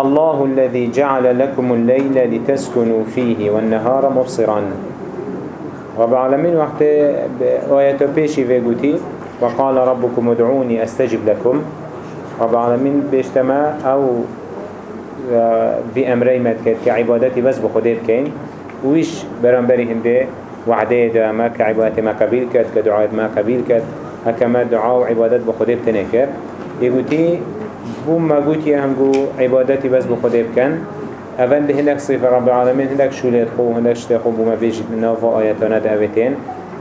الله الذي جعل لكم الليل لتسكنوا فيه والنهار مبصرا. رب العالمين وقت آيات بيشي في قوتي وقال ربكم ادعوني أستجب لكم. رب العالمين بيشتما أو في امري مدكت كعبادتي بس بخده بكين ويش برنبري هنده وعده دا ما كعبادتي ما قبيل كت كدعاء ما قبيل كت هكما دعاء وعبادت بخده بتنكر يقولي بو ما قوتي هنگو عبادتي بس بخده بكن. اول ده هندك صفة رب العالمين هندك شوليت خو هندك شتخو بو ما بيجي نافا آياتنا دعوتين.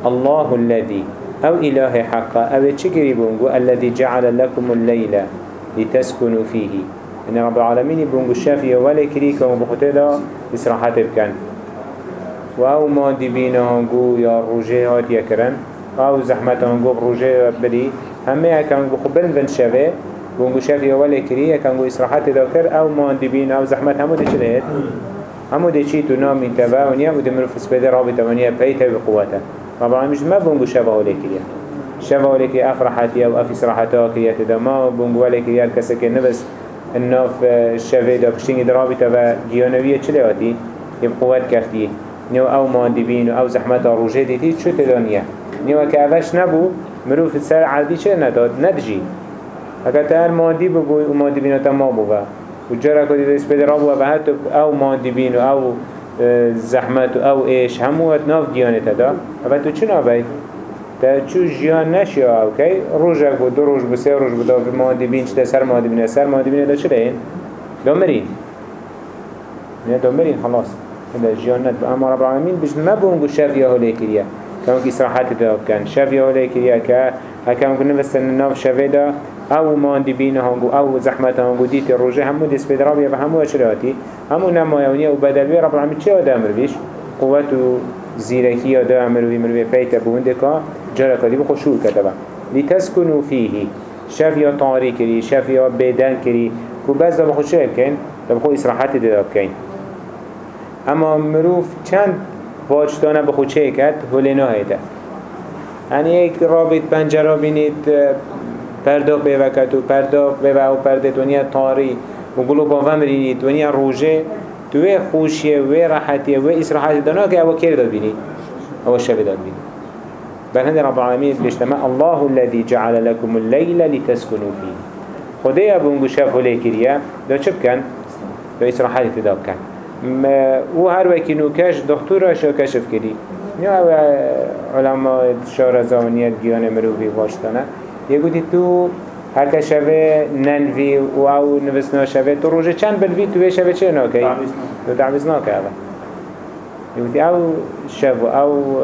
الله الذي أو إله حقا أو چه بونگو؟ الذي جعل لكم الليل لتسكنوا فيه. إن رب العالمين بونگو شافي ولا كريكا وبخطيلا استراحات بكن و أو ما دي بينا هنگو يا روجه هات يكرن أو زحمت هنگو بروجه بري همه اكا هنگو خبن بن شافي بونگو شافي ولا كريكا كنگو استراحات داكر أو ما دي بينا أو زحمت همو دي چلهت همو دي چي تو نام انتباه ونيا و دي مروف سبيده رابطه ونيا بيته بقوته رب العالمين ما بونگو شافه ولا كريكا شافه ولا كريكا افرحتي أو افي صراحتها كريكا دا ما بونگو ولا كريكا كسكي نبس الناف الشافه دا كشتيني درابطه و جيانوية چلهاتي يبقوات كفتيه نيو أو ماندي بين أو زحمت روجه ديتي شو تدانيه نيو که اوش نبو مروف سر عادي چه نداد ندجي اگر تر ماندي ببو و ماندي بينو تما بو و جرا كده دست بده رابو و هتو أو ماندي بينو أو زحمت أو إيش همو ناف ديانه تدا اما تو چه نابید؟ تا چو جیان نشی أو کی روزک بود دو روز بود سه روز بود و ماندی بین چه سر ماندی بینه سر ماندی بینه دا چه لین؟ دامرین. نه دامرین خلاص. هذا جيانات أما رب العالمين بيش ما بونجو شافيا هولي كريا كما كي صراحات دا كان شافيا هولي كريا كا هكام كنا بس الناف شافيدا أو او ماندی بین هنگو او زحمت هنگو دیت روژه همو دست پیدرا بیا و همو اشراتی. همو نمایونی و بدلوی رب العالمین. چه آده امر بیش؟ قوت و زیرکی آده امر مروی پیت بونده که جرکاتی بخو شور کتبه لتسکنو فیهی. شف یا طاری کری شف یا بیدن کری. که بز دا بخو شور کن؟ دا بخو اسراحت دا بکن اما مروف چند واجدانه بخو چه کد؟ هلنا هیده یعنی یک رابط پنجره بینید پردا بیوکت و پردا بیو و پرده دنیا تاری. و گلو با ومرینید دنیا روژه. توی خوشیه و راحتیه و اسراحت دانا که أو کر داد بینید أو شب داد بینید بل رب العالمین بشتما الله الذي جعل لكم الليل لتسكنوا فيه خدای ابو شاف هلی کریه دا چه بکن؟ دا اسراحت دا بکن. و هر وکی نوکش دکتر شو کشف کردی. یا علماء شار زمانیت گیان مروفی واشتانه. گوتی تو هر که شوه ننوی و أو نوستنا شوه تو روژه چند بلوی تو شوه چه ناکی؟ تو تعویز ناکی اوه یه أو شو أو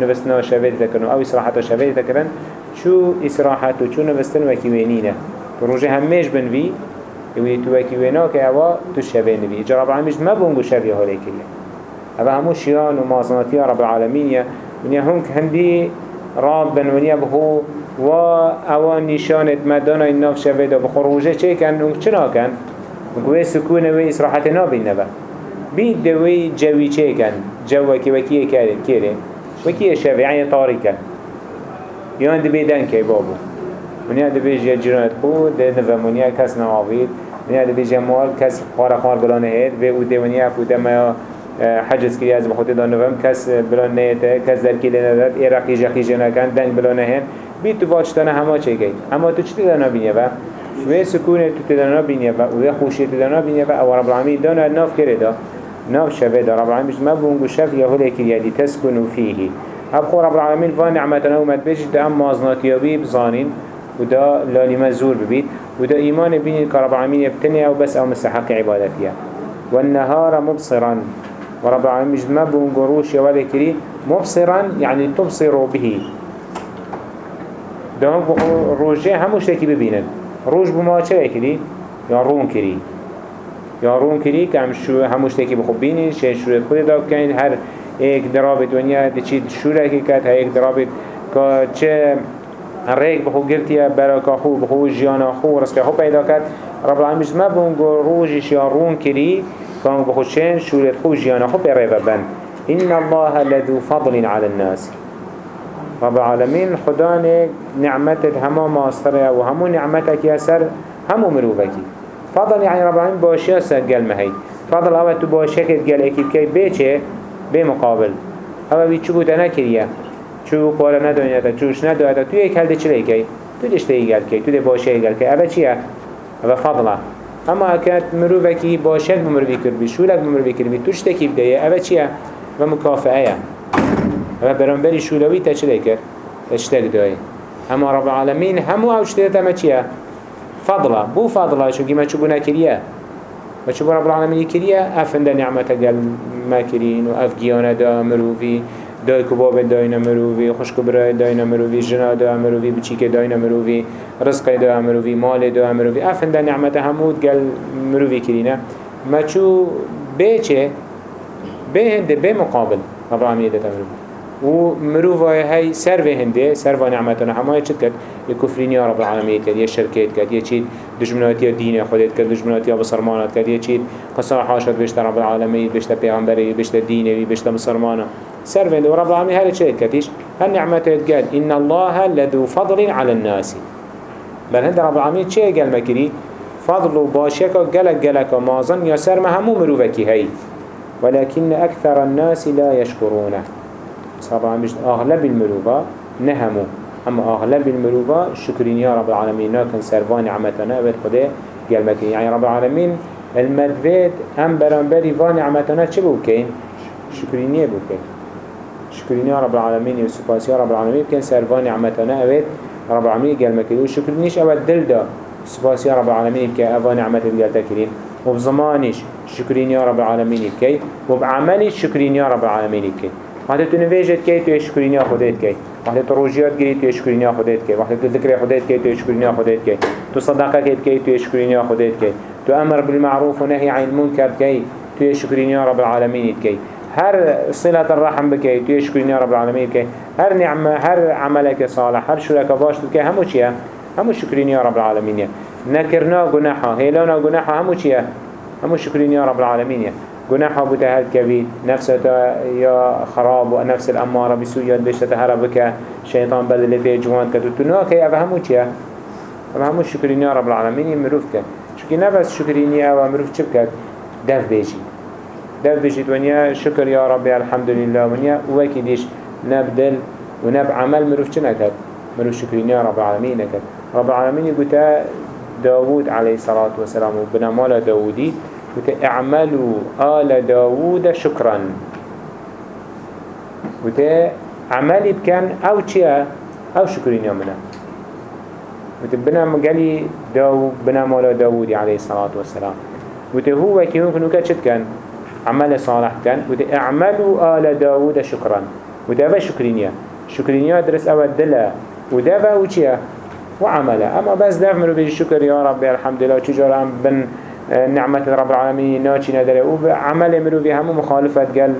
نوستنا شوه دیتا أو اصراحتا شوه دیتا کرن چو اصراحت و چو نوستن وکی وینینه تو روژه همیش بنوی يوي تو وكي وينا كأوا تو شبه نبي جا رب العالمين ما بونجو شبه هولي كلي أبا همو شيان ومازناتي رب العالمين ونيا هنك هندي راب بن ونيا بخو و اوا نشانت مدانا الناف شبه دا بخو روجه چه كان نوك چنا كان وكوه سكونه و إسراحة نابين نبا بيد دوي جوي چه كان جو وكي وكي كيري وكي شبه يعني طاري يان دي بيدن كي بابو ونیا دبیج یا جیرانت خود ده نفهمونیا کس نوابید ونیا دبیج یا مال کس خار خار بلانه هید و أو ده ونیا فوده ما حجز کری از بخوت دان نفهم کس بلان نیته کس در کلی نداد ای رقی جقی جنکن دنگ بلانه هید بید تو واجتانه همه چه گید. اما تو چی دانا بینیه با؟ و سکونه تو تدانا بینیه با و خوشی تدانا بینیه با. أو رب العالمین دانا ناف کرده ناف شبه دا. رب العالمین ما بونگو شف هلی کریه لی تسکنو فیهی. هب خو رب العالمین و نعمتنا اومد بجید دا. ام مازناتیابی بزانین. ودا لالي مزور ببيت ودا إيمان بين كرب العالمين يبتني أو بس أو مستحق عبادتها والنهار مبصرا ورب العالمين مجد ما بونقروش يوالي كري مبصرا يعني تبصر به ده هم روجه هموش تكي ببينن روج بما چه كري يا رون كري يا رون كري كم شو هموش تكي بخبيني شيء شو خود دا كاين هر ایک درابط ونیا دچید شوره که کت ها ایک درابط که چه ریک بخو گرتیه براکا خو بخو جیانا خو رزق خو پیدا کرد رب العالمین ما بونگو روجش یا رون کری کان بخو چین شورت خو جیانا خو پیره ببن. إن الله لذو فضل على الناس. رب العالمين. خداني نعمتك هما ماستره و همو نعمتك يسر همو مروفكي فضل يعني رب العالمين باشيا سجل مهي فضل أول تو باشيا كتجل اكيب كي بيچه بمقابل أول بيچو بودا نكريا چو قولا ندانيتا چوش ندانيتا تو يك هل دي چلي كي تو دي شتي گل كي تو دي باشيا گل كي أول چيه أول فضله. اما اكاد مروفكي باشك بمروفي كربي شولك بمروفي كربي تشتكي بداية أول چيه ومكافئة أما برنبري شولوي تشلي كر اشتك داي اما رب العالمين همو أو اشتريتا ما چيه فضلا بو فضلا شو كما شو بنا كريا ما شو رب العالمين كريا افند نعمة قال ما كرين واف جيانا دا مروفي دای کباب داینا مروی خوشک برای مروی جنا دا مروی بچیک داینا مروی رزق دا مروی مال دا مروی افند نعمت همود گل مروی کرینه ما چو بیچه به هنده به مقابل رب العالمین دتا مروی و مروفای هاي به هنده سر و نعمتنا همه چت کرد؟ یه کفرینی رب العالمین کرد یه شرکت کرد یه چید دجمناتی دین خودت کرد دجمناتی بسرمانات کرد یه چید قصا حاشت بشت رب العالمین بشت پیغمبری بشت دینی بشت مسلمانه سر به رب العالمین هر چه کردیش هر نعمت قال إن الله لذو فضل على الناس. بل هند رب العالمین چه قال مكري فضل و باشيك قلق قلق مازن يا سر همو مروفكي هاي ولكن أكثر الناس لا يشكرونه صار مش أغلب المروفة نهمو. أما أغلب المروفة شكرين يا رب العالمين. ناكن سرفان نعمتنا أبد خده قال مكين يعني رب العالمين المدفيد هم برانبري فان نعمتنا چه بوكين؟ شكرينية بوكين. شكرينية رب العالمين وسباسية رب العالمين. كان سرفان نعمتنا أبد رب العالمين قال مكين وشكرينيش أبد دل دا. سباسية رب العالمين كأفان نعمتنا قال تكرين وبزمانش شكرين يا رب العالمين كي. وبعملش شكرين يا رب العالمين كي. وقتی تو نویجت کی تو شکرینیا خودت کی؟ وقتی تو روجیات گیری تو شکرینیا خودت کی؟ وقتی تو ذکر خودت کی تو شکرینیا خودت کی؟ تو صدقه کیت کی تو شکرینیا خودت کی؟ تو أمر بالمعروف و نهی عن المنکر کی؟ تو شکرینیا رب العالمین کی؟ هر صلة الرحم بكي تو شكرين رب العالمين بكي هر نعمة هر عملك صالح هر شرك باش بكي همو چيا همو يا رب العالمين نكرنا جناحا هيلانا جناحا همو چيا همو يا رب العالمين گناحا بوده هل كبير نفسه يا خراب ونفس الأمارة بسويات بيشتة هربك شيطان بدلته جوان كتو تناكي أفهمو چيا أفهمو شكرين يا رب العالمين مروف كت شكي نفس شكرين يا ومروف چب كت دف بيجي دف بيجي ونيا شكر يا ربي الحمد لله ونيا وكي ديش نبدل ونب عمل مروف چنا كت مروف شكرين يا رب العالمين كت رب العالمين قلت داود عليه الصلاة والسلام وبنمال داودي وتعملوا آل داوود شكرا. وتعملي بكان أو چيا أو شكرين يومنا وتبنا مقالي داو بنا مولا داود عليه الصلاة والسلام. وتهو كي يمكن وكاتشت كان؟ عمل صالح كان. وتعملوا آل داود شكرا. وتابا شكرينيا شكرينيا درس أول دلا ودابا وچيا وعملا أما بس داف منو بيجي شكر يا ربي الحمد لله. وچجار عم بن نعمت رب العالمين ناچی نداره. و عمل مروی همو مخالفت گل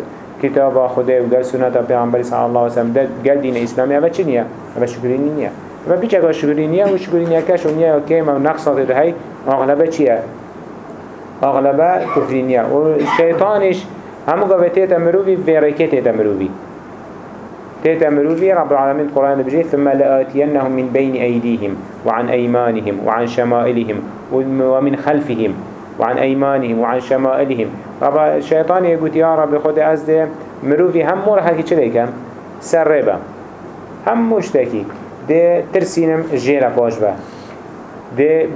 کتاب خدا و گل سنت پیغمبر صلی الله علیه وسلم. گل دین اسلامی اما چی نیه؟ اما شکری نیه. اما بیچه اگه شکری نیه و شکری نیه کش و نیه و کیم و نقصات ده هی. اغلبه چیه؟ اغلبه کفری نیه. و شیطانش همو گوه تیتا مروی و ریکه تیتا مروی تيتا مروفي رب العالمين القرآن بجي ثم لآتينهم من بين أيديهم وعن أيمانهم وعن شمائلهم ومن خلفهم. وعن أيمانهم وعن شمائلهم. رب الشيطان يقول يا رب خود أزده مروفي هم مور حكي چليكم سربا هم مشتكي ده ترسينم جيرا باش با. ده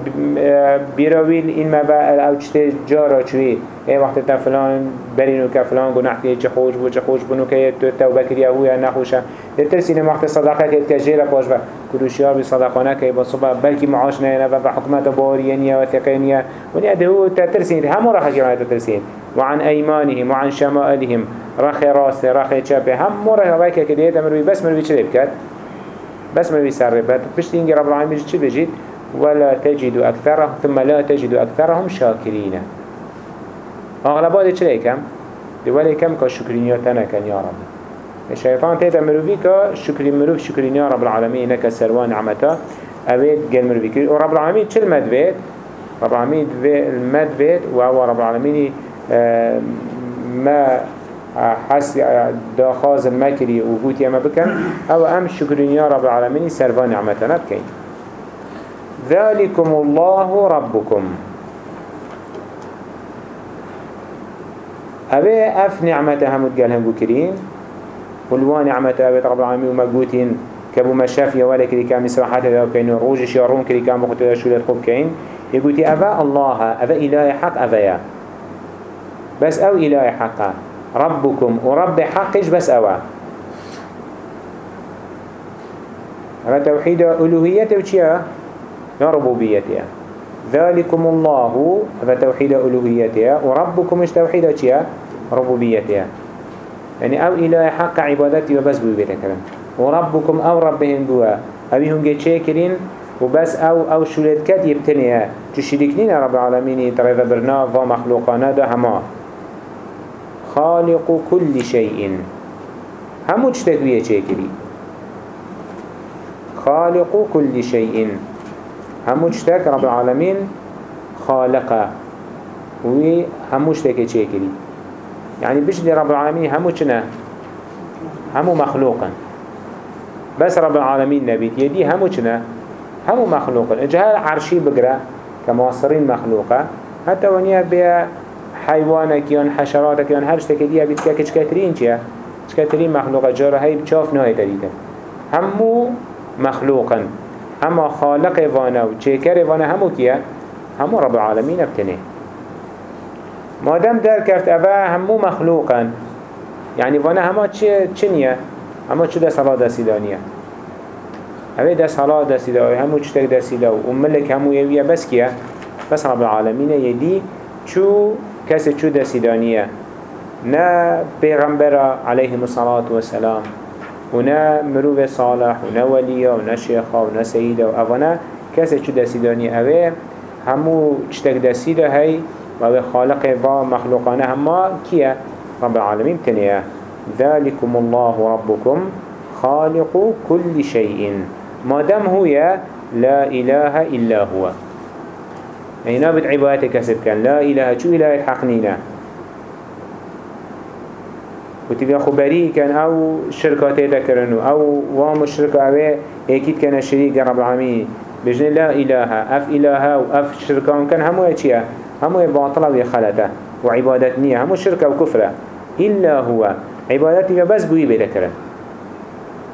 بيراويل این مبا أو چته جارا چوی. ای وقت تا فلان برینو که فلان گناه که چه خوش بو چه خوش بنو که تو توبه کری أو یا نخوشه. ده ترسین وقت صدقه که که جیلا باش با کروشیار بی صدقانه که با صبح بلکی معاش نه و حکمت باریانیه و ثقینیه ونیا ده هو ترسین همو رخ که ترسین وعن ايمانهم وعن شمائلهم. رخ راس رخ چپه هم مره وای که دیت مروی. بس مروی چه بکد؟ بس مروی سر بد. پشت اینگه رب العالمین چی بجید؟ ولا تجد أكثرهم ثم لا تجد أكثرهم شاكرين. أغلبات چه كم؟ دوالي كم كشكرينياتنا كان يا رب. الشيطان تيتا مروفي كشكرين مروف شكرين يا رب العالمين إنك سروان عمتا أبيت قال مروفي ورب العالمين چل مدفيت رب العالمين المدفيت وهو رب العالمين آه، ما حس داخاز المكري وقوت يما بكن أو أم شكرين يا رب العالمين سروان عمتنا بكين ذلكم الله ربكم. أبي أف نعمتها همود هم بكرين. والوان نعمتها أبي رب العالمين ومقوتين. كبو ما يا ولا كري كام مسرحات يا كين روجش شيارون كري كام مختار شو لتقوب كين. يقولي أبا الله أبا إله حق أبا يا بس أو إله حق. ربكم. ورب حقش بس أوا أبا توحيد ألوهية وشيا يا ربوبيته ذلكم الله هذا توحيد ألوهيته وربكم مش توحيد شيا ربوبيته يعني أو إله حق عبادتي وبس بو بيتكلم وربكم أو ربهم بوا. أبي هم جيت شاكرين وبس أو أو شولت كد يبتنيها. تشركنين رب العالمين ترى برنا ومخلوقنا ده هما. خالق كل شيء. همو تشتكوية شاكري خالق كل شيء. همو تشتك رب العالمين خالقه. وهمو تشتكي شاكري يعني بيش رب العالمين همو چنه همو مخلوقا بس رب العالمين نبيت يدي همو چنه همو مخلوقا اجهال عرشي بقرأ كمواصرين مخلوقة. حتى ونيا بيا حيوانك يان حشراتك يان هر شتك دي بيت كا كترين چيا كترين مخلوقة. جارة هاي بچاف نهاية تريده همو مخلوقا اما خالق وأنا و چيكر وأنا همو كيا همو رب العالمين ابتنه. مادام در کرد اوه همو مخلوقا يعني وأنا هما چنية هما چو ده صلاة دستی دانیه اوه ده صلاة دستی دانیه همو چتك دستی دو و ملك همو يوية بس كيا بس رب العالمين يدي چو كسي چو دستی دانیه نا پیغمبر عليهم الصلاة والسلام. ونا مروف صالح ونا وليا ونا شيخا ونا سيدا وأفنا كسي چو دستی دانیه اوه؟ همو چتك دستی ده هاي و خالق و مخلوقانه هما كيا رب العالمين تنيا ذلكم الله ربكم خالق كل شيء ما دام هو لا إله إلا هو. يعني نابد عبادة كسب كان لا إله شو إله حقنينا وتبقى خبري كان أو شركات ذكرنو أو وام الشركة أو أكيد كان الشريك رب العالمين بجن لا إله أف إله وأف شركة كان همو يتشيا همو باطلة ويخلته وعبادت نية همو شركة وكفرة إلا هو عبادتي بس بوي بيذكرن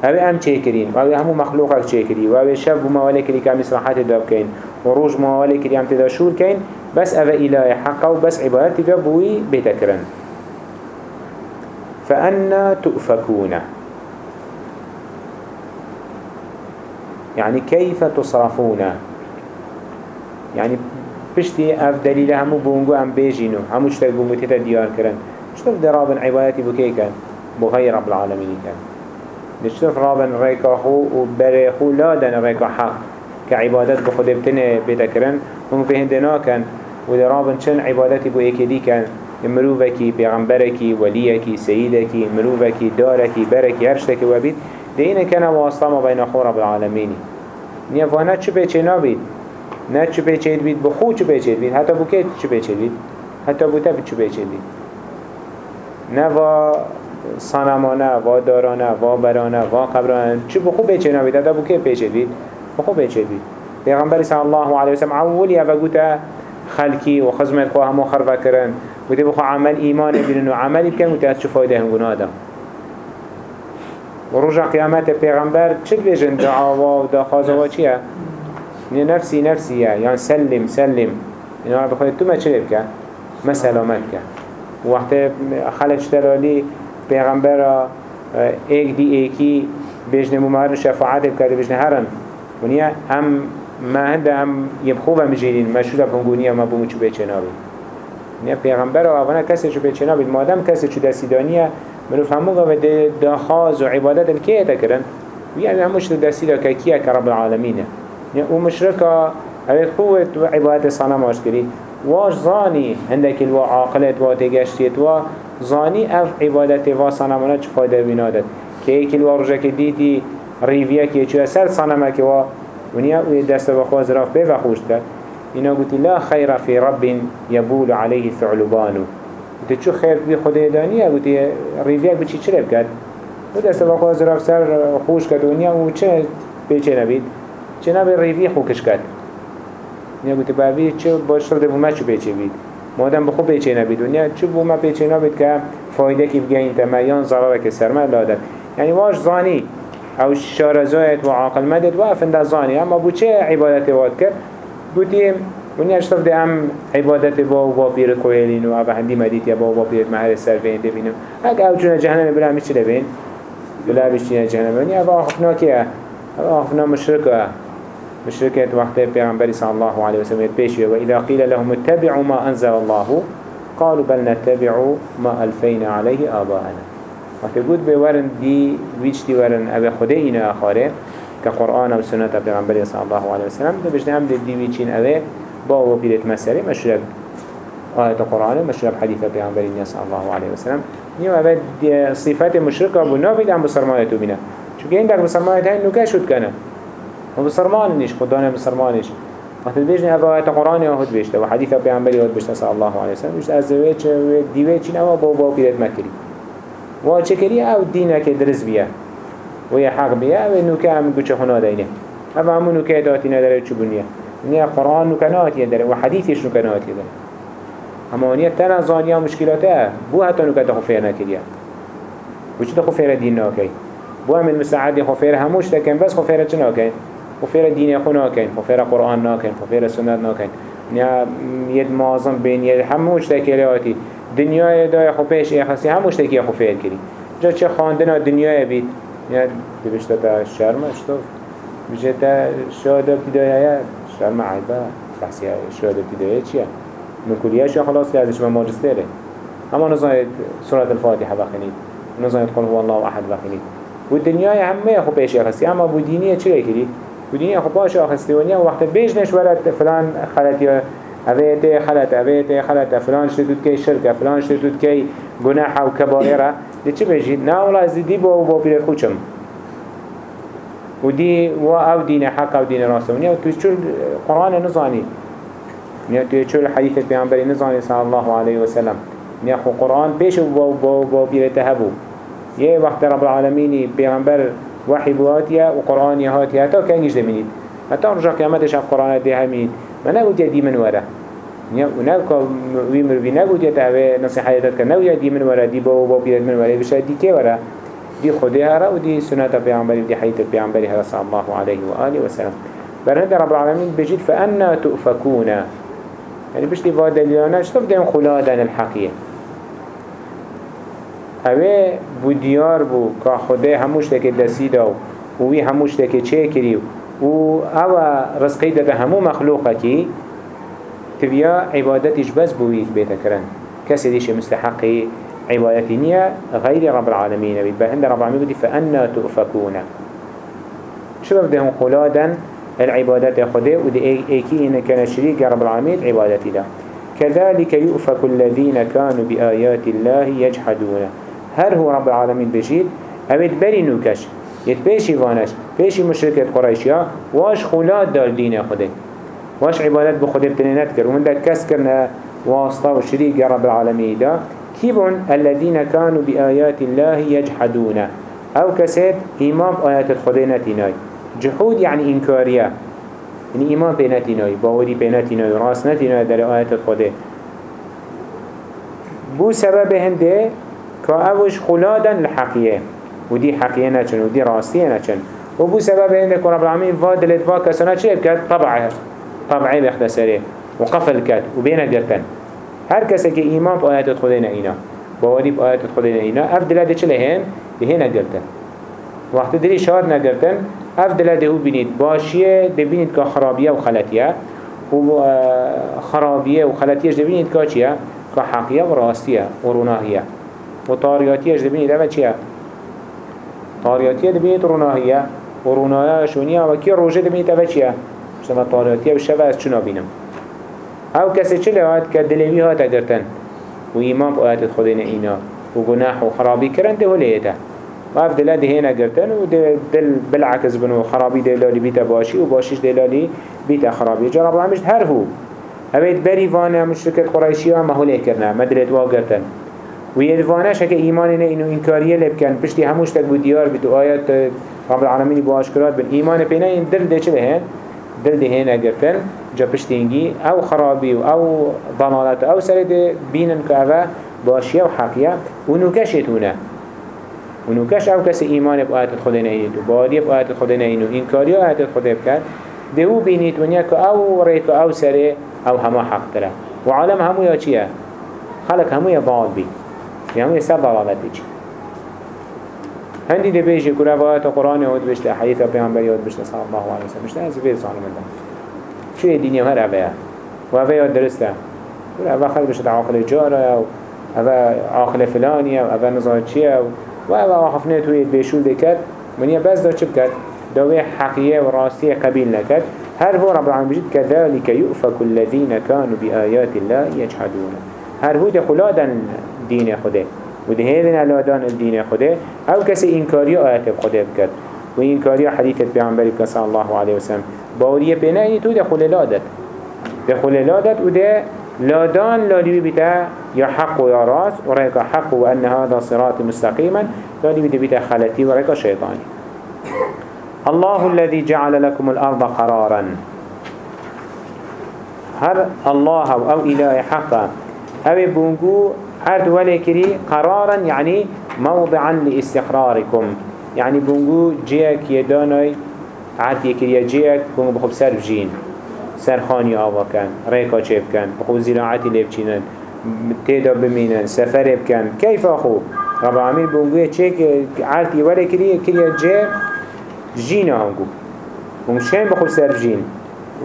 أبي أم تشكرين وأبي همو مخلوقك تشكري وأبي شاب وموالي كري كام إصلاحات داب كين وروج موالي كري أم تداشور كين بس أبي إله حقا وبس عبادتي بوي بيذكرن فأنا تؤفكون. يعني كيف تصرفون؟ يعني پشتی اف دلیل همو بونگو هم بیجینو همو شتک بونگو دیار کرن شتف درابن عبادتی بکی کن بغیر رب العالمین کن نشتف رابن ریکا خو و بره خو لادن ریکا حق كعبادت بخود بتنه بيتا كرن هم في هندنا كان ودرابن چن عبادتي بو ايكدي كان مروفكي پیغمبركي وليكي سيدكي مروفكي داركي بركي هرشتكي وبيت دينا كان واسطة ما بين أخو رب العالمين نيفانا چو بيچه نابيد نه چو پیچید بید بخو چو پیچید بید حتی بو که چو پیچید بید حتی بو تب چو پیچید بید نه و و دارانه و برانه و قبرانه چو بخو پیچید نبید حتی بو که بید بخو پیچید بید پیغمبر صلی الله علیه وسلم اولی اوه گوتا خلکی و خزمت خواه همو خرفه کرن وده بخو عمل ایمان بیرن و عملی کن و تا از چه فایده هنگون آدم؟ و رجع قیامت پیغمبر چه بیشن دعاوا و دخوازوا چیه؟ نه نفسی نفسیه. یعنی سلم سلم. اینا بخواید تو ما چه بکن؟ ما سلامت کن وقت خلق شدرالی پیغمبر ایک دی ایکی بیشن ممارن شفاعت بکرد بیشن هرن ونیا هم ما هنده هم یبخوب هم جیرین ما شده بکنگونی هم ما بومو چوبه چنابه نیا پیغمبر و اونا کسی چو بيچه نابي مادم کسی چو دستی دانیه منو فهمو و داخاز و عبادت الكيه تكرن ويعني هموش دستی دا که کیه که رب العالمینه. و مشركة هذه قوة عبادة صنم واشكري واش ظاني عندك الوا عاقلت و تجشتيت و ظاني اف عبادة و صنمنا چه فايدة بنادت كي كل ورجك ديتي ريفيا كي چو اثر صنمك و ونيا و دست بخواز راف بي وخوش کرد اینا گوتی لا خیر فی رب یبول علیه ثعلبانو گوتی چو خیر بی خود دانیه گوتی ریویک بچی چرا بکرد و دست بخواز راف سر خوش کرد ونیا و چه بیچه نبید چه نبی ریوی خوکش کرد نیا گوتی باوی چه باش شد بو ما چو بیچه بید مادم بخو پیچه نبید ونیا چه بو ما پیچه نبید که فایده کی بگین تما یان ضرر که سرما لادت یعنی واش زانی. أو شارزایت و عاقل مدد و افند زانی اما بو چه عبادت واد کرد؟ بودیم ونیا اشتف ده ام عبادت با و با پیر کویلین و أو هندی مدید یا با و با پیر مهر سر بین بینم اگه أو چون جهنم بلا همیشه لبین بلا بشتین جهنم ونیا أو آخفنا که أو آخفنا مشرکه. مشركة وقت پیغمبر صلى الله عليه وسلم يتبشي وإذا قيل لهم اتبعوا ما أنزل الله قالوا بل نتبع ما ألفينا عليه آباءنا. وقت قد بورن دي ويش دي ورن أبي خدينا آخاره كقرآن أو سنة پیغمبر صلى الله عليه وسلم ده بجنا هم دي ويشين أبي باو بيرت مسألة مشرب آية القرآن مشرب حديث پیغمبر صلى الله عليه وسلم نيو أبي صفات مشركة أبو نابد عن بسرمانة بنا چونك عندك بسرمانة هاي نكاشت كانت و بسرمانش خدانه بسرمانش وقت بيجني هذا آيات قرآن يهود بيشته وحديث پیامبری يهود بيشته صلى الله عليه وسلم بيشته از ديوه چين اما بو بو بيرت مكري و أو دينه که درز بيه ويا حق بيه أو نوكا هم گوچه خنا دينه أو همو نوكا داتينه داره چو بنيه نيا قرآن نوكا ناتيه داره و حديثش نوكا ناتيه داره. اما ونيا تنا زانيا مشكلاته بو حتى نوكا تخو فير نكريه وچه تخو فير دين ناكي بو هم المساعد خو فير هموش تكن بس خو فير چه ناكي خفير دين خو ناكن خفير قرآن ناكن خفير سنة ناكن نیا ید مازم بین ید هموش تکیلاتی دنیای دای خو پیش ای خاصی هموش تکی خو فیر کری. جا چه خواندن دنیای بید نیا دوشتا تا شرم اشتوف بجه تا شاده ابتدایه شرم عیبه. بحثی شاده ابتدایه چیه؟ من خلاص کردش من ماجستره اما نظاید سورة الفاتحة بخنید نظاید قل هو الله احد بخنید و دنیای همه خو پیش ای خاصی اما بودینیه چه کری ودنيا خو باش آخستوانيا وقت بيجنش ولد فلان خلت يا أبيت خلت أبيت خلت فلان شتوت كي شركة فلان شتوت كي جناح أو كبائرة دي چه بيجي نا ولا زدي بو بو بير خوشم ودي و أو دين حق أو دين راسونيا وتشو القرآن نزاني نيا تشو الحديث بيعنبري نزاني صلى الله عليه وسلم نيا خو قرآن بيش بو بو بو بير تهبو يه وقت رب العالمين بيعنبر وحي بواتيا وقرآن يهاتيا حتى كان يجد منيد حتى رجع قيامتش في قرآن دي همين ما نقول يدي من ورا ونبقى ويمر بي نقول يتعوي نصيحة كان نقول يدي من ورا دي بو بو بيد من ورا بشا دي كي ورا. دي خديها را ودي سنة بيعنبري دي حيث بيعنبري هذا صلى الله عليه وآله وسلم. برهند رب العالمين بجد فأنا تؤفكون. يعني بشتي فادليانا شتف دين خلادا الحقية اوه بو دیار بو که خدا هموش تک دستی داو و وی هموش تک چه کری و أو رزقی ده همو مخلوقه کی تبیا عبادتش بس بوید بیتا کرن کسی دیش مستحقی عبادتی نیه غیر رب العالمین بید بل هند رب العالمین بودی فأنا تؤفكون. شو بدهم خلادا العبادات خده ودي ايكي إن كان شريك رب العالمين عبادتي له كذلك يؤفك الذين كانوا بآيات الله يجحدون. هر هو رب العالمين بجيد؟ بری نوکش یت پیشی وانش پیشی مشرکت قرائشیا واش خلاد دار دین خوده واش عبادت بخوده بتنینت کر ومن دا کس کرنا واسطة وشريك رب العالمين دا. كيبون الذين كانوا بآيات الله يجحدون. أو كسيد إيمان آيات الخدينة جحود يعني إنكارية. يعني إيمان بيناتنا باوري بيناتنا راس نتنا در آيات الخدي. بو سبب هنده كأوش خلادا لحقية. ودي حقية نچن ودي راستية نچن وبو سبب عندك رب العالمين فادلت فاكا سنة چه بكت طبعه. طبعه بيخدسره وقفل كت وبينا قرتن. هر ایمان به آیات خداینا اینا باوری به آیات خداینا اینا اف دلاده چه لهن؟ لهن نگرتن. وقت دلی شاد نگرتن اف دلاده هو بینید باشیه ببینید که خرابیه و خلطیه. و خرابیه و خلطیه ببینید که چیه؟ که حقیه و راستیه و روناهیه و طاریاتیش دبینید اوه چیه؟ طاریاتیه دبینید روناهیه و روناهیه شونیه و؟ شما طاریاتیه و شبه از چنا بینم. أو کسی چه لحاد که دلوی ها تگرتن و ایمان با آیت خودین اینا. و گناح و خرابی کرن ده ولیته و اف دل ده هینا گرتن و دل بالعکس بنو خرابی دلالی بیتا باشی و باشیش دلالی بیتا خرابی. جرب العالمین هر هو. اوید بری وانه مشرکت قرائشی ها مهوله کرنه مدلت واگرتن و یدوانش هکه ایمان نه اینو انکاریه لبکن پشتی هموش تک بود دیار بید و آیات رب العالمین با آشکرات بن. ایمان پینه این دل ده چه بهن؟ دل دهين اگرتن جا پشتینگی أو خرابی و أو ضلالت أو سرد بینن که اوه باشیه و حقیه و نوکشتونه و نوکش أو کسی ایمان با آیت خود نهید و باری با آیت خود نهید و اینکاری آیت خود بکرد دهو بینید ونیا که أو ریک أو سره أو همه حق تره و عالم همو یا چیه؟ خلق همو یا ضال بی. همو یا سر ضلالت هندی ده بیجی که روایت قرآن هود بشته حدیث پیغمبری هود بشته صلی الله علیه وسلم. بشته از فیر سالم الله شو دینی هر اوه و اوه یاد درسته. اوه خلق بشته عاقل جاره و اوه عاقل فلانی و اوه نظار چیه و اوه آخفنه توی بیشول دکت منیه بس دا چه بکد داوه حقیه و راستیه قبیل نکد هر هو رب العالمين بجد كذلك يؤفك الذين كانوا بآيات الله يجحدون هر هو دخلادا دين خده ودهيلنا لادان الدين خده. أو كسي إنكاري آيات خده بكت وإنكاري حديثة بيعنبري صلى الله عليه وسلم باوريه بنا يعني تو دخل لادت. دخل لادت وده لادان لالي بتا يا حق ويا راس ورأيك حق وأن هذا صراط مستقيما لالي بتا بتا خلتي ورأيك شيطاني الله الذي جعل لكم الأرض قرارا. هر الله أو إله حقا. أو بونجو هر ولی كري قرارا يعني موضعا لاستقراركم. يعني بونجو جيك يداني عاد يكري جيك بونجو بخب سر بجين. سر خاني آوا كان ريكا چه بكن بخو زراعتي لبچينن تيدا بمينن سفر بكن. كيف أخو؟ رب العالمين بونجو چيك عاد ولی كري كري جيك جين هنگو. ومشين بخو سر جين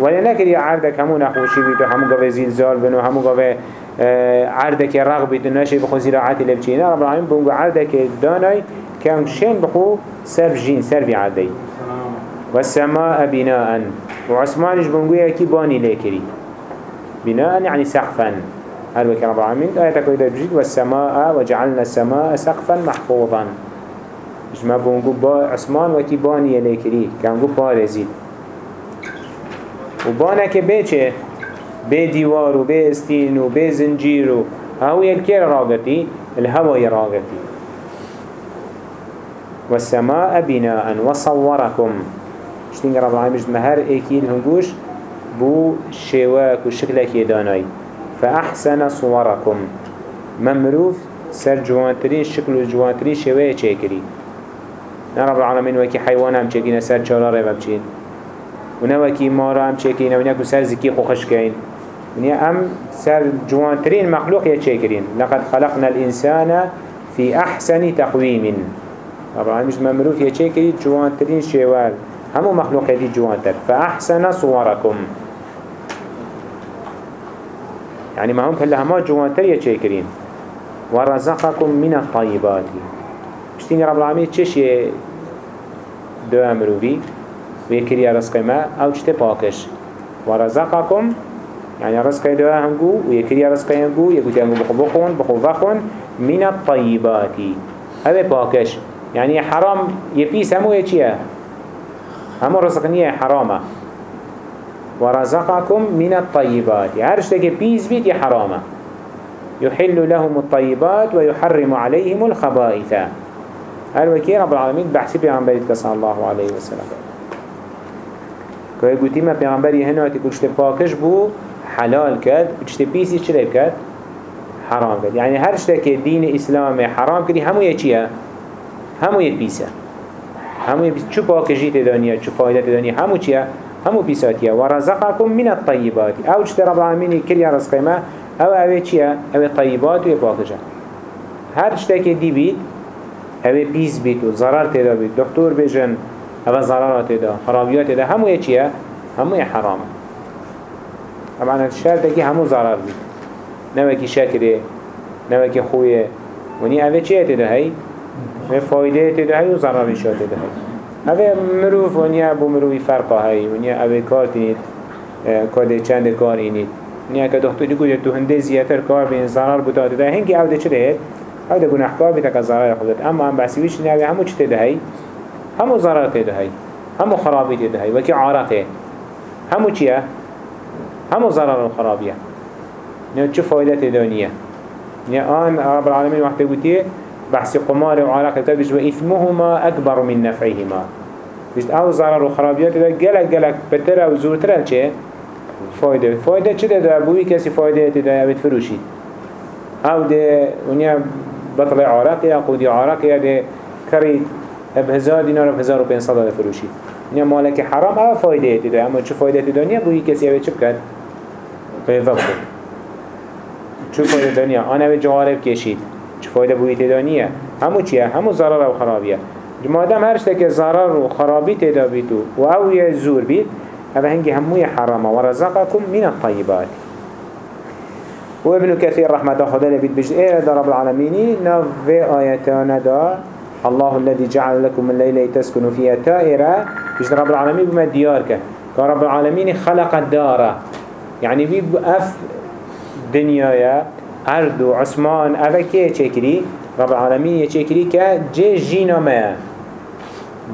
ولی نکری عردك همو نخوشی بید و همو گوه زیلزال بن و همو گوه عردك رغ بید و نشه بخو زراعتی لبچینه رب العالمین بونگو عردك دانای که همشين بخو سر جين سر بی عردی والسماء بناء. وعثمانش بونگو يكي باني ليكري. بناء يعني سقفا. هل وكي رب العالمين. آياتك وإذا بجد والسماء وجعلنا السماء سقفا محفوظا. جمع بونگو با عثمان وكي باني ليكري. كانگو بارزيد وبانا كبه چه؟ به دیوار و به استین و به زنجیر و هاو يلكير راغتي الهوى راغتي والسماء بناء وصوركم شتين رب العالمين مهر ايكيل هنگوش بو شواك و شكلك يداناي فأحسن صوركم ممروف سر جوانترين شكل جوانترين شواك چيكري رب العالمين وكي حيوان هم چيكينا سر بچين ونوكي مارا هم چيكينا ونكو سر زكي خوخش كين ونيا أم سر جوانترين مخلوق يتشكرين لقد خلقنا الإنسان في أحسن تقويم. طبعا مش ممروف يتشكرين جوانترين شوال. همو مخلوق يدي جوانتر فأحسن صوركم. يعني ما هم كلها ما جوانتر يتشكرين ورزقكم من الطيبات. اشتين رب العالمين تشيش دو امروفي ويكريا رزق ما أو تشتي باكش ورزقكم يعني رزق دوا هنگو ويكريا رزق هنگو يقول هنگو بخو بخون بخو بخون من الطيبات. هذا باكش. يعني حرام يبيس همو يچيه همو رزق نية حرامة. ورزقكم من الطيبات. هرش تكي بيس بيت حرامة. يحل لهم الطيبات ويحرم عليهم الخبائث. هل وكي رب العالمين بحثي بيعنبريتك صلى الله عليه وسلم. كوي قلتي ما بيعنبري هنا تقولش باكش بو حلال كد وتشتي بيسي چلي كد حرام كد يعني هر شتك دين اسلام حرام كدي همو يچيه همو يبيسه همو يبيسه چو باكجي تدانيه چو فايدة تدانيه همو چيه همو بيساتيه ورزقكم من الطيبات أو چت رب العالمين كريا رزقه ما أو اوه چيه اوه طيبات و باكجه هر شتك دي بيت اوه بيس بيت و ضرر تدا بيت دكتور بيجن اوه ضررات تدا خرابيات تدا همو يچيه همو حرامه. طبعا شرط که همو ضرر بید نوکی شکره نوکی خویه. ونی اوه چیه تده هی؟ اوه فایده تده هی و ضررش تده هی. اوه مروف ونی ابو مروفی فرقه هی. ونی اوه کار تینید کار چند کار اینید ونی دختو دختوری گوده تو هنده زیادتر کار بین ضرر بوده تده هنگی اوه ده چه اوه ده گناهکار بیتا که ضرر خودت اما هم بسی ویش نوی همو چی تدهی؟ همو ضرر تدهی همو خرابی تدهی وکی عارقه همو چیه؟ همو ضرر الخرابية نيو چه فايدة تدانية نيو آن رب العالمين وقت قلتيه بحث قمار وعراق تبج وإثمهما أكبر من نفعهما. بيشت أو ضرر وخرابيات ده جلك بتر أو زورتر چه فایده فایده چه ده بوی کسی فایده ده بيت فروشي أو ده ونیا بطل عراقي یا قودی عراقي یا ده کرید بهزار دینار و هزار و پینصد ده فروشي ونیا مالک حرام أو فایده ده اما چه فایده ده نیا بوی کسی اوه چه بکد قیفه بکد چه فایده دنیا. آن اوه جواره بکشید چه فایده بوی تدانیه همو چیه؟ همو ضرر و خرابیه. مادم هر شتك ضرر و خرابي تدا بيتو و أو يزور بيت هذا هنجي هموية حرامة. ورزقكم من الطيبات وابن كثير رحمة الله لبيت بجد إيه دا رب العالمين نفي آياتنا دا الله الذي جعل لكم الليل تسكنوا فيها تائرة بجد رب العالمين بما ديارك كان رب العالمين خلق الدار. يعني بي اف دنيايا أرض وعثمان أفا كيه تشكري رب العالمين يتشكري كجي جينا ما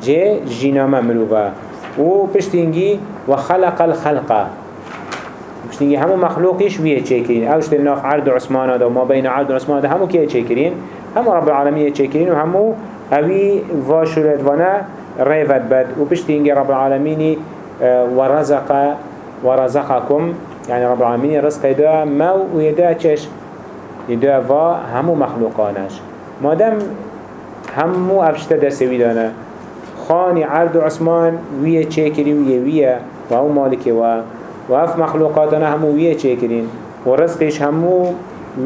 جي جيناما مروفا و پشتینگی و خلق الخلقه پشتینگی همو مخلوقیش ویه چه اوش ناف عرض و عثمانه دا ما بین عرض و عثمانه دا همو که چه همو رب العالمین چه و همو اوی واشولد وأنا ریفت بد. و پشتینگی رب العالمین ورزق ورزقكم يعني رب العالمين رزق دا ما ويدا چش. يدا و همو مخلوقانش مادم همو افشته دستوی دانه. خاني عرض عثمان ويه چه ويه ويه و أو مالك و. و اف مخلوقاتنا همو ويه چه و رزقش همو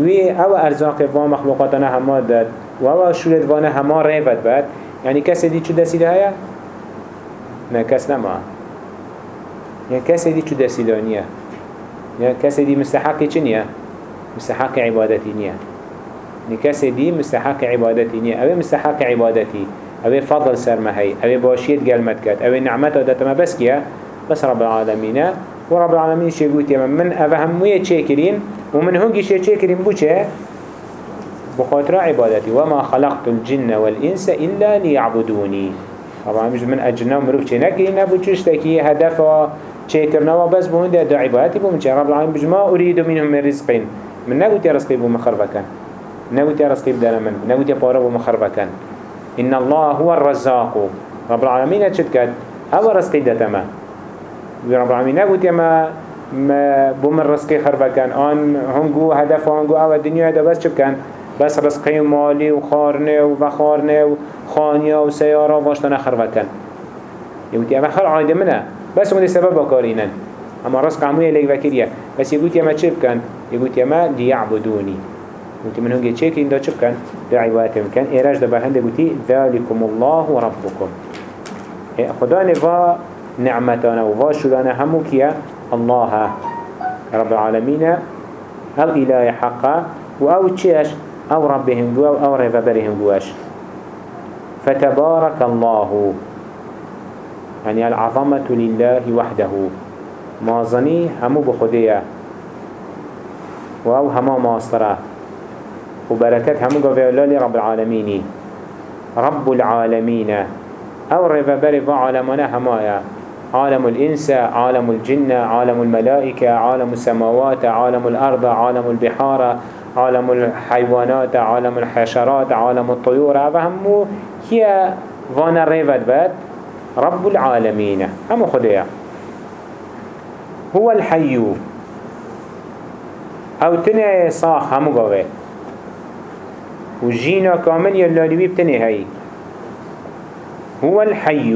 ويه أو ارزاق و مخلوقاتنا همو داد. و أو شولد وانه همو ریفت بد يعني کسی دی چو دسیده هیا؟ نه کس نما. يعني کسی دی چو دسیده دی مستحقی چه نیه؟ مستحق عبادتی نیه يعني کسی دی مستحق عبادتی نیه اوه مستحق عبادتی اوه فضل سر مهي اوه باشيت قلمت كات. اوه نعمت دات ما بس كيا. بس رب العالمين. ورب العالمين شي قوت يا من اوه هموية شاكرين ومن هنجي شي شاكرين بو چه بخاطر عبادتي. وما خلقت الجن والإنس إلا ليعبدوني. طبعا مش من أجلنا مروف چه نكرين. نبو چشتكي هدفا شاكرنا وبس بو هنده دو عبادتي بو من چه رب العالمين بجما أريد منهم من رزقين من نقول يا رزقي بو مخربكا نقول يا رزقي بدانا من يا بارا بو مخربكا إن الله هو الرزاق. رب العالمين أشد كد أو رزقي دتما رب العالمين قلت يما ما بوم الرزقي خربا كان آن هنگو هدف هنگو أو الدنيا هذا بس شب كان بس رزقي مالي وخارنه وفخارنه وخانية وسيارة واشتنا خربا كان يقول يما خر عايد منه بس هم سبب كارينا أما رزق عموية ليك فكرية. بس يقول يما شب كان يقول يما ليعبدوني. قلت من هنگه چه كين دا چه بكن؟ دا عبادتهم كان ايراج دا بهنده قلتي ذلكم الله ربكم خدا نفا نعمتانا وفا شدانا همو كيا الله. رب العالمين أو إله حقا و أو تشيش أو ربهم قوا أو رفبرهم قواش فتبارك الله. يعني العظمة لله وحده. مازني همو بخديه و هما ماستره. وبركات همو قوي الله رب العالمين رب العالمين أو رفبر عالمنا همايا عالم الإنس عالم الجن عالم الملائكة عالم السماوات عالم الأرض عالم البحار عالم الحيوانات عالم الحشرات عالم الطيور همو هي وأنا ريفت بات رب العالمين. همو خديا. هو الحي. أو تنه صاح همو قوي وجينا كامل يلالوي بتني هاي. هو الحي.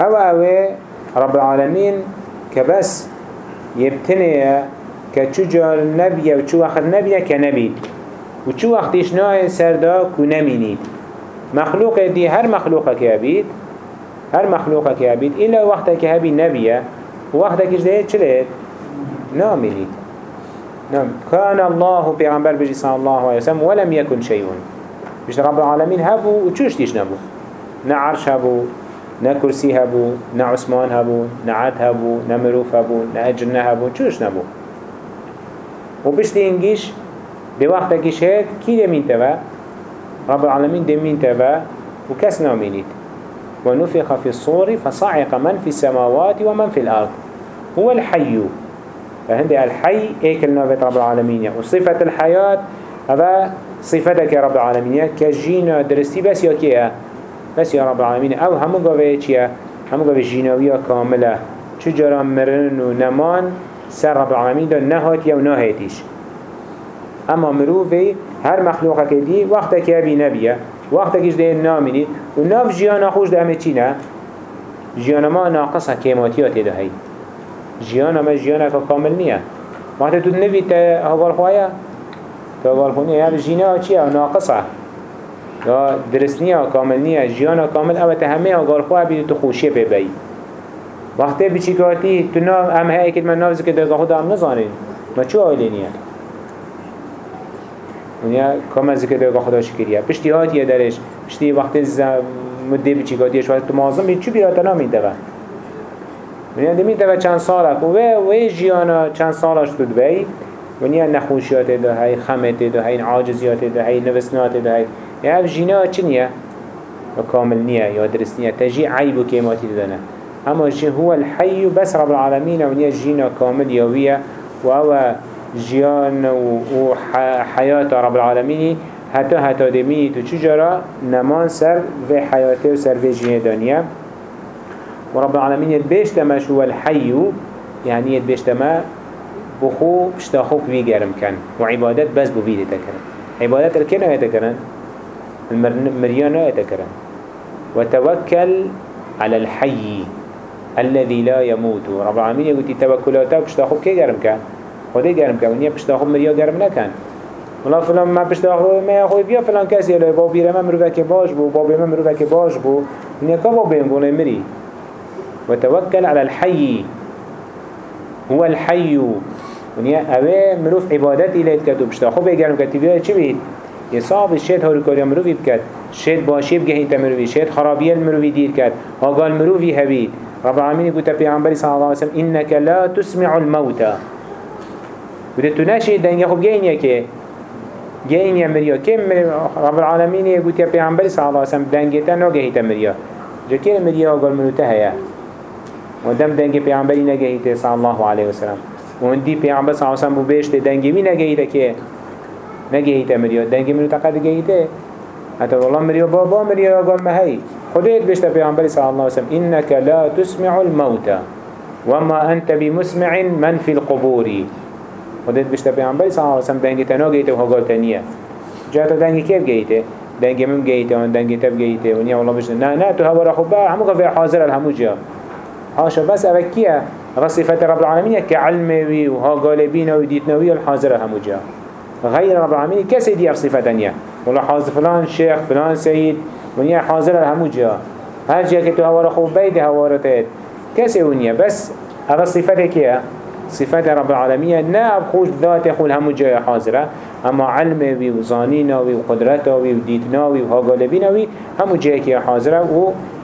أو اوه رب العالمين كبس يبتني كچو جار نبيه وچو وقت نبيه كنبي. وچو وقتش ناي سردا كو نمينيد مخلوق دي هر مخلوقه كيابيد هر مخلوقه كيابيد إلا وقتها كهبي نبيه ووقتها كش ده چلت نامينيد نعم كان الله پیغمبر بجي صلى الله عليه وسلم ولم يكن شيء بجي رب العالمين هبو وچوش ديش نبو. نا عرش هبو نا كرسي هبو نا عثمان هبو نا عد هبو نا مروف هبو نا أجنة هبو چوش نبو. وبشتي انجيش بوقت كيش هيك كي دمين تبا رب العالمين دمين تبا وكاس نامينيت ونفخ في الصور فصعق من في السماوات ومن في الأرض. هو الحي. فهندي الحي ايكل نوفت رب العالمين. وصفة الحياة هذا صفتك يا رب العالمين. كجينا درستي بس يا بس يا رب العالمين. أو همو قوه چيه همو قوه جينوية كاملة. چجرا مرن و نمان سر رب العالمين ده نهات يو نهاتيش. اما مروفي هر مخلوقه که دی وقتا که بی نبیه وقتا کش ده نامینی و ناف جیانا خوش ده همه چی نه؟ جیانا ما ناقصه کیماتیات ده هی جیانا ما جیانا که کامل نیه. وقتا تو نبی تا هوال خواهی؟ تا هوال خونیه یعنی جینا چیه؟ ناقصه. یا درست نیه کامل نیه. جیانا کامل. أو تا همه هوال خواه بید تو خوشیه بی وقتی بچی کارتی تو نام هم هایی که من نافذ که دقیقه خود هم نزانین. ما چو آیلی نیه؟ ونیا کام ذکر دیگه خدا شکریه پشتی هاتیه درش. پشتی وقت مده بچی گاتیش وقت تو معظم بید چو بیرات نامین دوه ونیا دمین دوه چند ساله. و و جیانا چند سالش دود بی؟ ونیا نخوشیات ده های خمت ده های عاجزیات ده های نوسنات ده های یا اف جینا چه نیه؟ و کامل نیه یا درست نیه. تجی عیب و کیماتی دانه اما جي هو الحي بس رب العالمين ونيا جينا كامل يوية وهو جيان وحياة رب العالمين. حتى حتى دمي تو چجرا نمان سر في حياته وسر في جينه دانيا. ورب العالمين يتبيش تماش هو الحي يعني يتبيش تما بخو بشتاخوك في جرم كان وعبادات بس بفيدة تكرن عبادات الكنا يتكرن المريانا يتكرن وتوكل على الحي الذي لا يموت رب العالمين يقول توكلاته بشتاخوك كي جرم كان خودی گرم که ونیا پشت آخو مریا گرم نکن. ولی فلان ما پشت آخو ما خوی بیا فلان کسی الهی با بیره من مروفه که باش بو با بیره من مروفه که باش بو. ونیا که با بیم بونه مری وتوكل على الحي هو الحي ونیا اوه مروف عبادت ایلیت کد و پشت آخو بگرم کد تیویه چی بید؟ یه صاحب الشيط هوري كوريا مروفي بكت شيط باشي بجه انت مروفي شيط خرابية المروفي دير كت هاقال مروفي هبيد رب العالمين يقول تبي عن صلى الله عليه وسلم إنك لا تسمع الموتى بده تو نشی دنیا خوب گین یکه. گین یا مریا. که رب العالمین یه گوتی پیامبر صلی الله علیه و سلم دنگتا نگهیت مریا. جا که مریا قال منو تهیا و دم دنگ پیامبری نگهیت صلی الله علیه و سلم و اندی پیامبر صلی الله علیه و سلم بیشت دنگی می نگهیت که؟ نگهیت مریا. دنگی منو تقد گهیته حتى والله مريا بابا مريا قال ما هي خديت بيشت پیامبر صلى الله عليه وسلم. إنك لا تسمع الموتى وما أنت بمسمع من في القبور. خودت بشتا پیامبری صلی الله علیه و دنگی تنها گیته و هاگال تنیه. جا تا دنگی کیف گیته؟ دنگی مم گیته و دنگی تب گیته و نیا والله بشتا نه نه تو هوا را خوب همو که حاضر الهمو جا. هاشا بس اوه کیه؟ اوه صفت رب العالمین که علموی و هاگالبین و دیتنوی الحاضر الهمو جا. غير رب العالمين كسي دي صفة تانية والله حاضر فلان شيخ فلان سيد ونيا حاضر الهمو جا. هل جا كتو هوا خوب بيد هوا رتات كسي ونيا بس هذا صفة كيه صفات رب العالمين نا خوش ذات يقول همو جاي حاضرة اما علم وي وزانينا وي وقدرته وي وديتنا وي وهاقالبينا وي همو جاي كي حاضرة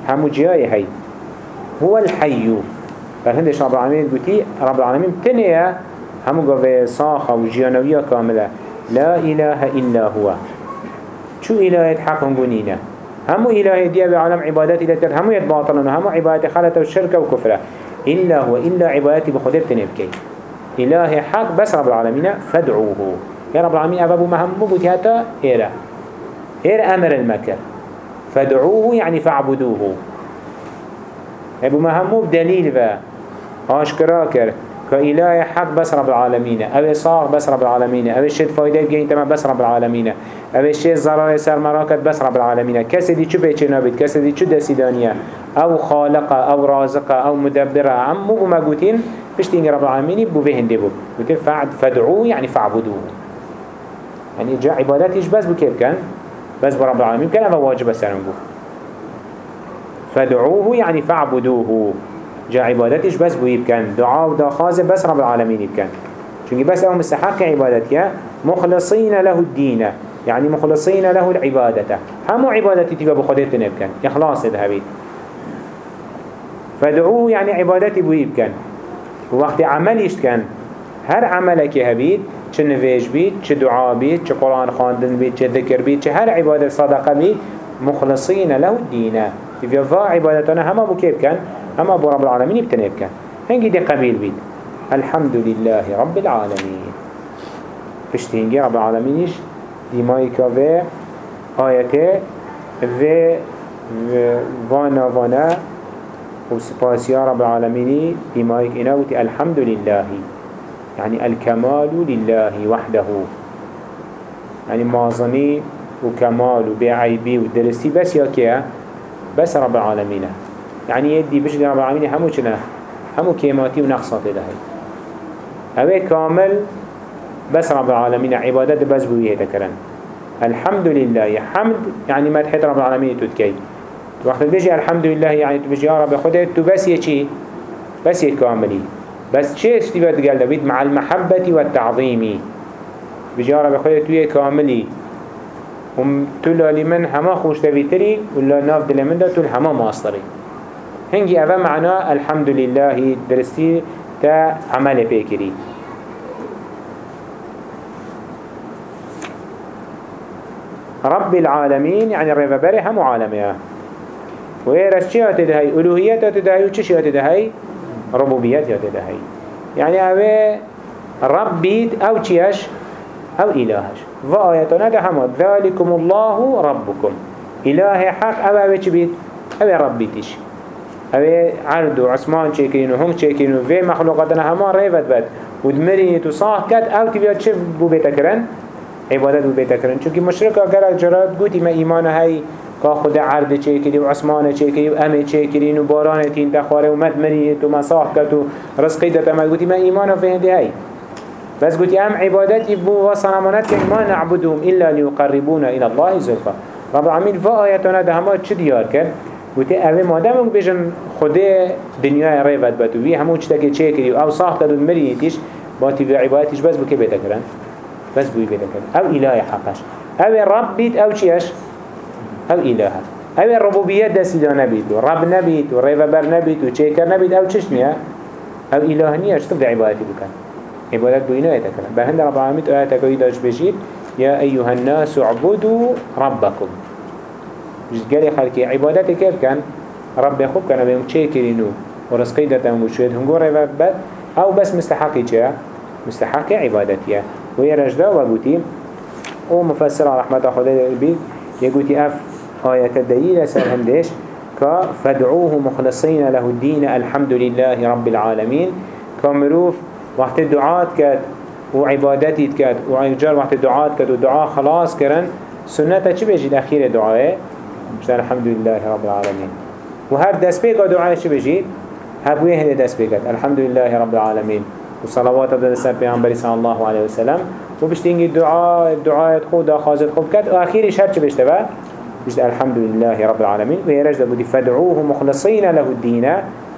وهمو جاي هاي هو الحي فهندش رب العالمين قلتي رب العالمين تنيا همو قوة صاخة وجيانوية كاملة لا إله إلا هو. شو إله حق هنقونينا همو إله دي بعالم عبادات إلى تر همو يتباطلنا همو عبادات خلطة وشركة وكفرة إلا هو إلا عبادتي بخدر تنبكي إله حق بس رب العالمين فادعوه. يا رب العالمين أبابو مهمو قلت هاتا إيرا. إيرا أمر المكر. فادعوه يعني فاعبدوه. أبو مهمو بدليل با. آشكرا كر. حق بس رب العالمين. أو صاغ بس رب العالمين. أو الشيء فايدة بجين تمام بس رب العالمين. أو الشيء ضرر سر مراكت بس رب العالمين. كسي دي شو بيتشنا بيت كسي دي شو دسيدانية أو خالقة أو رازقة أو مدبرة عمو وما قوتين بشتين رب العالمين بو فيهن دي بو. قوتين فعد يعني فاعبدوه. يعني جاء عبادات إيش بس بكيف كان؟ بس برب العالمين. كان هذا واجب سرم بو. فادعوه يعني فاعبدوه. جا عبادتش بس بو يبكن دعاء ودا خازن بس رب العالمين يبكن چونك بس أو مستحق عبادتها مخلصين له الدين يعني مخلصين له العبادة. همو عبادتي تبا بخدت نبكن إخلاص ذهبي فدعوه يعني عبادتي بو يبكن وقت عمليش كان هر عملك هبيد چه نویج بید چه دعا بید چه قرآن خواندن بید چه ذکر بید چه هر عبادت صدقه بید مخلصین له الدين تبیا فا عبادتنا هما بو كيف كان اما ابو رب العالمين بتنيب كان هنجي دي قبيل بيت الحمد لله رب العالمين بشتينجي رب العالمينش دي مايكا في آياته في وأنا وأنا وسباسيا رب العالمين بما يكنوت الحمد لله. يعني الكمال لله وحده. يعني مازني وكمال وبعيبي ودرسي بس يا كيا بس رب العالمين. يعني يدي بجد رب العالمين همو چنا همو كيماتي ونقصات لهي هذا كامل بس رب العالمين عبادات بس بويه تكرن الحمد لله. حمد يعني تحيط رب العالمين تتكي وقت بيجي الحمد لله يعني تبجي يا رب خده تو بس يشي بس يكاملي بس چه اشتبات قال بيت مع المحبة والتعظيم بجي يا رب خده تو يكاملي هم تلا لمن هما خوش تبيتري ولا ناف دل من ده تل هما ماستري هنجي أفا معنا الحمد لله درستي تا عمل بيكري رب العالمين يعني الرفبري هم عالميه ويرش چه هتدهي ألوهيات هتدهي وچش هتدهي ربوبيات هتدهي يعني اوه رب بيت أو چيش أو إلهش. وآياتنا ده همات ذلكم الله ربكم. إله حق اوه چه بيت؟ اوه رب بيتش اوه عرض و عثمان چه و هم چه و في مخلوقاتنا هما ريفت بد ودمريني صاح كد أو تبيات چه بو بيتا كرن عبادت بو بيتا كرن چونك مشركة قرأ جرات قوتي ما إيمان هاي کا خود عرض چه کردی و عثمان چه کردی و امه چه کردی و باران تین تخواره و مد منیت و مساح کد و رزقی دتا مد گوتی ما ایمان و فهنده هی بس گوتی ام عبادتی بو که ما نعبدهم الا لیقربونا إلى الله زلفا. رب العالمین و آیتانا ده همه چه دیار کرد؟ گوتی اوه مادم بجن خود دنیای ریفت بتوی همون چه تکی چه کردی و أو صاح و مریتیش با تیوی عبادتیش بس بو که بیتا کرن؟ بس بوی بیتا کرن. أو اله حقش. أو رب بیت أو چیش؟ أو إله أو الربوبية دسي دا نبيت رب نبيت وريفبر نبيت وشيكر نبيت أو چش نيا أو إله نيا اشتب عبادتي بكن عبادت بو إنه يتكلم بهند رب العالمين آياتك ويداش بشيت يا أيها الناس اعبدوا ربكم جد قالي خلقي عبادتي كيف كان رب يخوب كان بهم شيكرينو ورزقي داتا وشويد هنقو ريفبر أو بس مستحقي چه مستحقي عبادتي ويرجدا وقوتي ومفسر رحمة خدا البيت يقولي أف آية الدليل سر هندش فادعوه مخلصين له الدين الحمد لله رب العالمين كمروف وقت الدعاء كات وعبادتي كات وعجار وقت الدعاء كات ودعاء خلاص كرن سنة چه بيجي الأخير دعاء مشتان الحمد لله رب العالمين وهر دست بيك دعاء چه بيجي هبوه هنده دست بيكت الحمد لله رب العالمين وصلوات عبد السلام پیغمبر صلى الله عليه وسلم وبشتينجي الدعاء الدعاء خود خازت خوب كات وآخيرش هرچه بشتبه بجد الحمد لله رب العالمين. ويرجد بودي فادعوه مخلصين له الدين.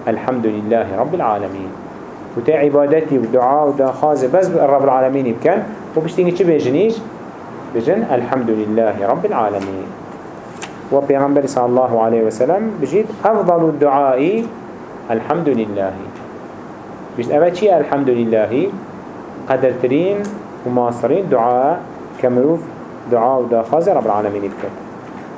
الحمد لله رب العالمين. وتا عبادتي ودعاء ودا خاز بس رب العالمين بكن وبشتيني چه بيجنيش؟ بجن الحمد لله رب العالمين. وبيغمبر صلى الله عليه وسلم بجد أفضل الدعاء الحمد لله بجد أبا الحمد لله قدرترين وماصرين دعاء كمروف دعاء ودا خاز رب العالمين بكن